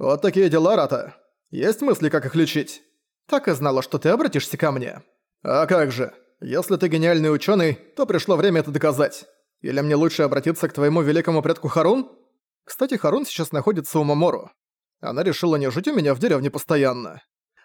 Вот такие дела, Рата. Есть мысли, как их лечить? Так и знала, что ты обратишься ко мне. А как же? Если ты гениальный ученый, то пришло время это доказать. Или мне лучше обратиться к твоему великому предку Харун? Кстати, Харун сейчас находится у Мамору. Она решила не жить у меня в деревне постоянно.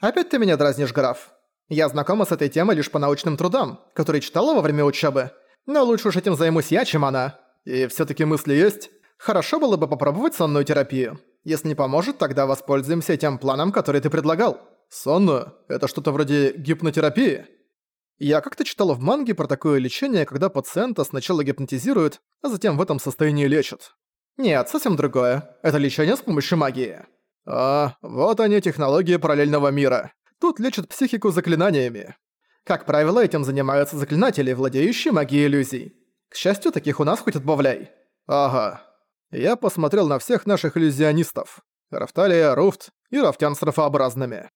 Опять ты меня дразнишь, граф. Я знакома с этой темой лишь по научным трудам, которые читала во время учебы. Но лучше уж этим займусь я, чем она. И все таки мысли есть. Хорошо было бы попробовать сонную терапию. Если не поможет, тогда воспользуемся тем планом, который ты предлагал. Сонную? Это что-то вроде гипнотерапии? Я как-то читала в манге про такое лечение, когда пациента сначала гипнотизируют, а затем в этом состоянии лечат. Нет, совсем другое. Это лечение с помощью магии. А, вот они, технологии параллельного мира. Тут лечат психику заклинаниями. Как правило, этим занимаются заклинатели, владеющие магией иллюзий. К счастью, таких у нас хоть отбавляй. Ага. Я посмотрел на всех наших иллюзионистов. Рафталия, Руфт и Рафтян с рафообразными.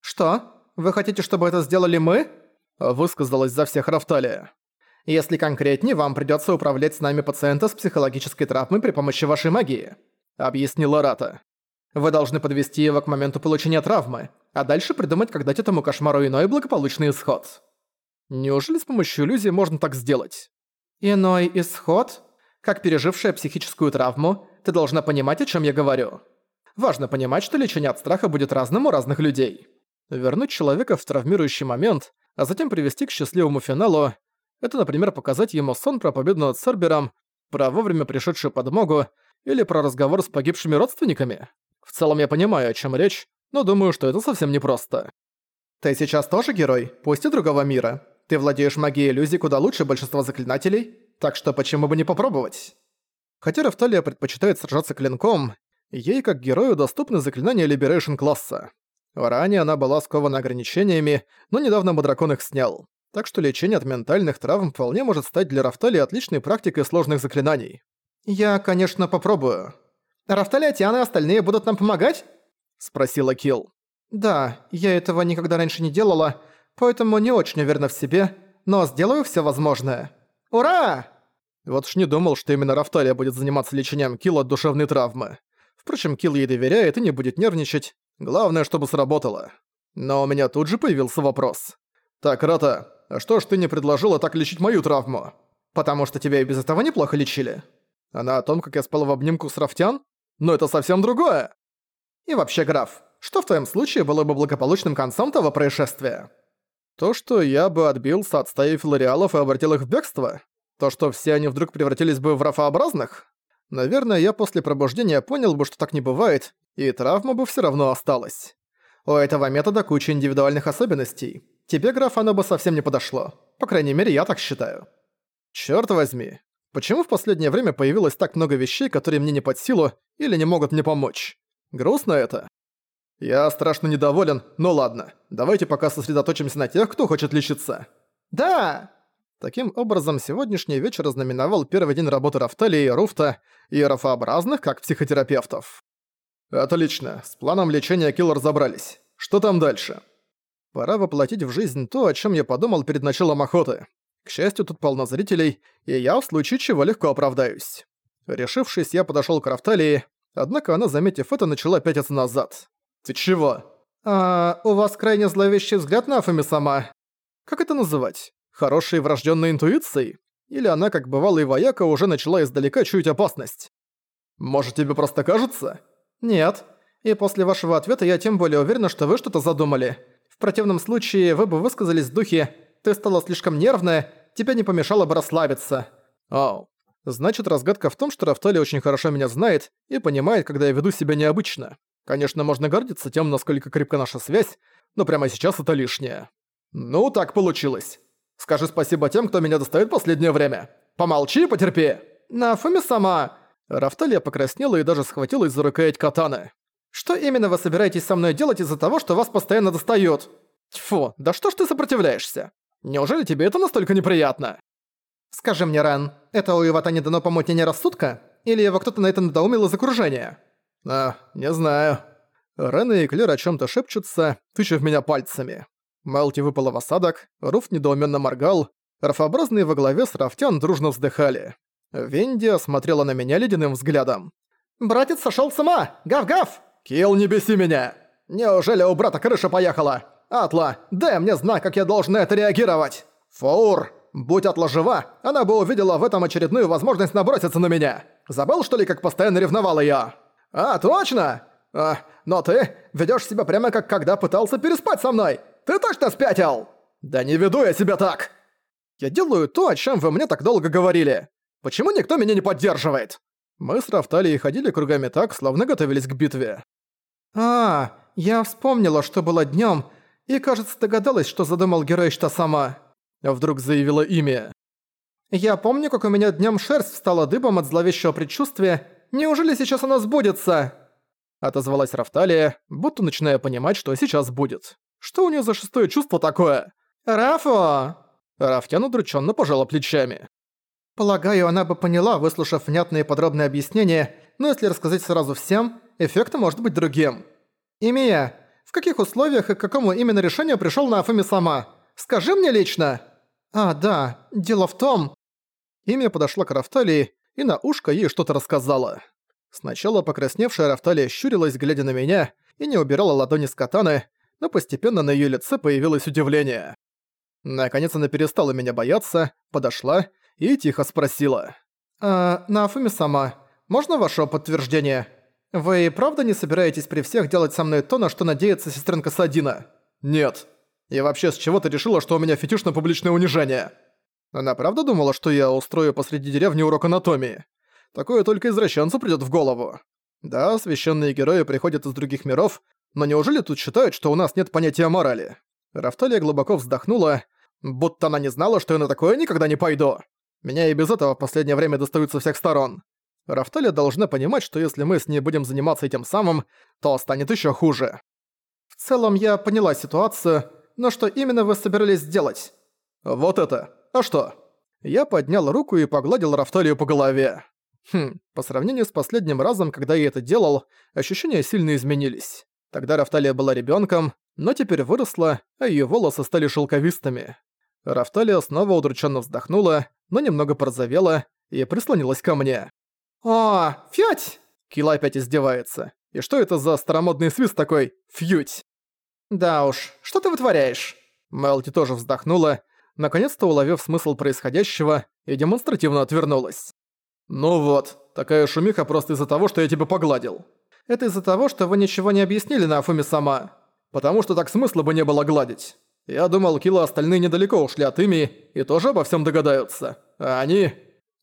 «Что? Вы хотите, чтобы это сделали мы?» Высказалась за всех Рафталия. «Если конкретнее, вам придётся управлять с нами пациента с психологической травмой при помощи вашей магии», — объяснила Рата. Вы должны подвести его к моменту получения травмы, а дальше придумать, как дать этому кошмару иной благополучный исход. Неужели с помощью иллюзии можно так сделать? Иной исход? Как пережившая психическую травму, ты должна понимать, о чем я говорю. Важно понимать, что лечение от страха будет разным у разных людей. Вернуть человека в травмирующий момент, а затем привести к счастливому финалу – это, например, показать ему сон про победу над Цербером, про вовремя пришедшую подмогу или про разговор с погибшими родственниками. В целом я понимаю, о чем речь, но думаю, что это совсем непросто. Ты сейчас тоже герой, пусть и другого мира. Ты владеешь магией иллюзий куда лучше большинства заклинателей, так что почему бы не попробовать? Хотя Рафталия предпочитает сражаться клинком, ей как герою доступны заклинания Liberation класса. Ранее она была скована ограничениями, но недавно Мадракон их снял. Так что лечение от ментальных травм вполне может стать для Рафталии отличной практикой сложных заклинаний. «Я, конечно, попробую», Рафтали, Атиана и остальные будут нам помогать?» — спросила Килл. «Да, я этого никогда раньше не делала, поэтому не очень уверена в себе, но сделаю все возможное. Ура!» Вот ж не думал, что именно Рафталия будет заниматься лечением Килл от душевной травмы. Впрочем, Килл ей доверяет и не будет нервничать. Главное, чтобы сработало. Но у меня тут же появился вопрос. «Так, Рата, а что ж ты не предложила так лечить мою травму? Потому что тебя и без этого неплохо лечили. Она о том, как я спал в обнимку с Рафтян? Но это совсем другое. И вообще, граф, что в твоем случае было бы благополучным концом того происшествия? То, что я бы отбился от стаи филариалов и обратил их в бегство? То, что все они вдруг превратились бы в рафообразных? Наверное, я после пробуждения понял бы, что так не бывает, и травма бы все равно осталась. У этого метода куча индивидуальных особенностей. Тебе, граф, оно бы совсем не подошло. По крайней мере, я так считаю. Чёрт возьми, Почему в последнее время появилось так много вещей, которые мне не под силу или не могут мне помочь? Грустно это. Я страшно недоволен, но ладно. Давайте пока сосредоточимся на тех, кто хочет лечиться. Да! Таким образом, сегодняшний вечер ознаменовал первый день работы Рафталии и Руфта, и рафообразных как психотерапевтов. Отлично, с планом лечения Килл разобрались. Что там дальше? Пора воплотить в жизнь то, о чем я подумал перед началом охоты. К счастью, тут полно зрителей, и я в случае чего легко оправдаюсь. Решившись, я подошёл к Рафталии, однако она, заметив это, начала пятиться назад. «Ты чего?» «А, у вас крайне зловещий взгляд на Афами сама. Как это называть? Хорошей врождённой интуицией? Или она, как бывалый вояка, уже начала издалека чуять опасность? Может, тебе просто кажется?» «Нет. И после вашего ответа я тем более уверена, что вы что-то задумали. В противном случае вы бы высказались в духе ты стала слишком нервная, тебе не помешало бы расслабиться. Оу. Значит, разгадка в том, что Рафтали очень хорошо меня знает и понимает, когда я веду себя необычно. Конечно, можно гордиться тем, насколько крепка наша связь, но прямо сейчас это лишнее. Ну, так получилось. Скажи спасибо тем, кто меня достает последнее время. Помолчи и потерпи. На Фуми сама. Рафталия покраснела и даже схватилась за рукоять катаны. Что именно вы собираетесь со мной делать из-за того, что вас постоянно достают? Тьфу, да что ж ты сопротивляешься? Неужели тебе это настолько неприятно? Скажи мне, Рен, это у Ивата не дано помутнение рассудка? Или его кто-то на это надоумил из окружения? А, не знаю. Рен и Клер о чем то шепчутся, тыча в меня пальцами. Малти выпала в осадок, Руф недоуменно моргал, Рафообразные во главе с Рафтян дружно вздыхали. Венди смотрела на меня ледяным взглядом. «Братец сошел с ума! Гав-гав! Килл, не беси меня! Неужели у брата крыша поехала? Атла, дай мне знак, как я должен на это реагировать! Фаур, будь Атла жива, она бы увидела в этом очередную возможность наброситься на меня. Забыл, что ли, как постоянно ревновал её? А, точно! А, но ты ведёшь себя прямо как когда пытался переспать со мной! Ты точно спятил? Да не веду я себя так! Я делаю то, о чем вы мне так долго говорили. Почему никто меня не поддерживает? Мы с Рафталией ходили кругами так, словно готовились к битве. «А, я вспомнила, что было днём, и, кажется, догадалась, что задумал герой что сама», — вдруг заявила имя. «Я помню, как у меня днём шерсть встала дыбом от зловещего предчувствия. Неужели сейчас оно сбудется?» Отозвалась Рафталия, будто начиная понимать, что сейчас будет. Что у неё за шестое чувство такое? «Рафо!» Рафтян удрученно пожала плечами. Полагаю, она бы поняла, выслушав внятные подробные объяснения, но если рассказать сразу всем, эффект может быть другим. Имия, в каких условиях и к какому именно решению пришёл на Афуми сама? Скажи мне лично. А, да, дело в том... Имя подошла к Рафталии и на ушко ей что-то рассказала. Сначала покрасневшая Рафталия щурилась, глядя на меня, и не убирала ладони с катаны, но постепенно на её лице появилось удивление. Наконец она перестала меня бояться, подошла и тихо спросила. «А, Нафуми сама, можно ваше подтверждение? Вы правда не собираетесь при всех делать со мной то, на что надеется сестренка Садина?» «Нет. И вообще, с чего ты решила, что у меня фетиш на публичное унижение?» Она правда думала, что я устрою посреди деревни урок анатомии? Такое только извращенцу придёт в голову. Да, священные герои приходят из других миров, но неужели тут считают, что у нас нет понятия морали? Рафталия глубоко вздохнула, Будто она не знала, что я на такое никогда не пойду. Меня и без этого в последнее время достают со всех сторон. Рафталия должна понимать, что если мы с ней будем заниматься этим самым, то станет еще хуже. В целом я поняла ситуацию, но что именно вы собирались сделать? Вот это. А что? Я поднял руку и погладил Рафталию по голове. Хм, по сравнению с последним разом, когда я это делал, ощущения сильно изменились. Тогда Рафталия была ребенком, но теперь выросла, а ее волосы стали шелковистыми. Рафталия снова удрученно вздохнула, но немного порозовела и прислонилась ко мне. «О, фють!» Кила опять издевается. «И что это за старомодный свист такой? Фють!» «Да уж, что ты вытворяешь?» Мелти тоже вздохнула, наконец-то уловив смысл происходящего, и демонстративно отвернулась. «Ну вот, такая шумиха просто из-за того, что я тебя погладил». «Это из-за того, что вы ничего не объяснили на Афуме сама. Потому что так смысла бы не было гладить. Я думал, Килла остальные недалеко ушли от ими и тоже обо всем догадаются. А они...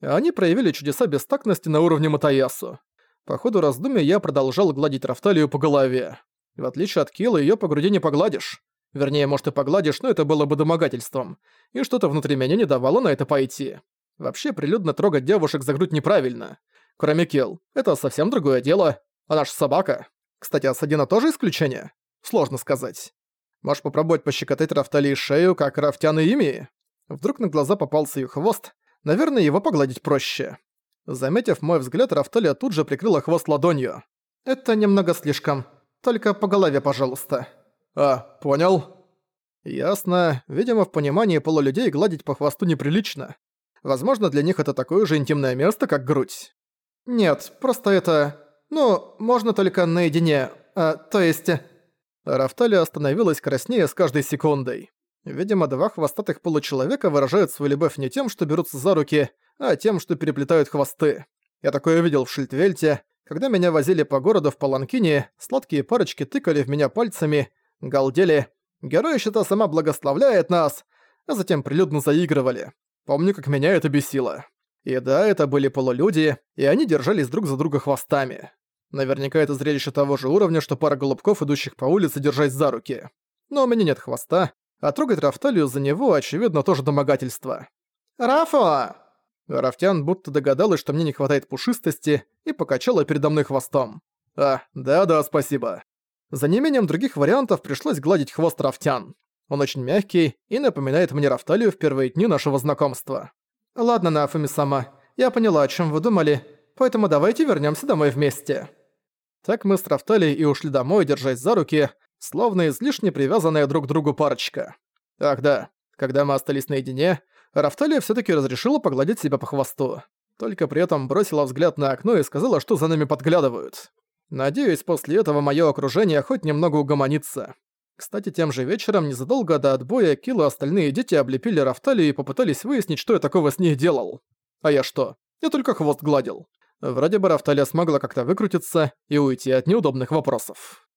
Они проявили чудеса бестактности на уровне Матаясу. По ходу раздумья я продолжал гладить Рафталию по голове. В отличие от Килла, её по груди не погладишь. Вернее, может и погладишь, но это было бы домогательством. И что-то внутри меня не давало на это пойти. Вообще, прилюдно трогать девушек за грудь неправильно. Кроме Килл, это совсем другое дело. Она ж собака. Кстати, Асадина тоже исключение? Сложно сказать. Можешь попробовать пощекотать Рафтали шею, как Рафтян и ими? Вдруг на глаза попался ее хвост, наверное, его погладить проще. Заметив мой взгляд, Рафталия тут же прикрыла хвост ладонью. «Это немного слишком. Только по голове, пожалуйста». «А, понял». Ясно. Видимо, в понимании полулюдей гладить по хвосту неприлично. Возможно, для них это такое же интимное место, как грудь. Нет, просто это... Ну, можно только наедине. А, то есть... Рафталия остановилась краснее с каждой секундой. Видимо, два хвостатых получеловека выражают свою любовь не тем, что берутся за руки, а тем, что переплетают хвосты. Я такое видел в Шильдвельте. Когда меня возили по городу в Паланкине, сладкие парочки тыкали в меня пальцами, галдели. Героища-то сама благословляет нас, а затем прилюдно заигрывали. Помню, как меня это бесило. И да, это были полулюди, и они держались друг за друга хвостами. Наверняка это зрелище того же уровня, что пара голубков, идущих по улице, держась за руки. Но у меня нет хвоста, а трогать Рафталию за него, очевидно, тоже домогательство. «Рафа!» Рафтян будто догадалась, что мне не хватает пушистости, и покачала передо мной хвостом. «А, да-да, спасибо». За неимением других вариантов пришлось гладить хвост Рафтян. Он очень мягкий и напоминает мне Рафталию в первые дни нашего знакомства. «Ладно, Нафуми-сама, я поняла, о чем вы думали, поэтому давайте вернемся домой вместе». Так мы страфтали и ушли домой, держась за руки, словно излишне привязанная друг к другу парочка. Ах да, когда мы остались наедине, Рафталия все таки разрешила погладить себя по хвосту. Только при этом бросила взгляд на окно и сказала, что за нами подглядывают. Надеюсь, после этого мое окружение хоть немного угомонится. Кстати, тем же вечером, незадолго до отбоя, Килл остальные дети облепили Рафталию и попытались выяснить, что я такого с ней делал. А я что? Я только хвост гладил. Вроде бы Рафталия смогла как-то выкрутиться и уйти от неудобных вопросов.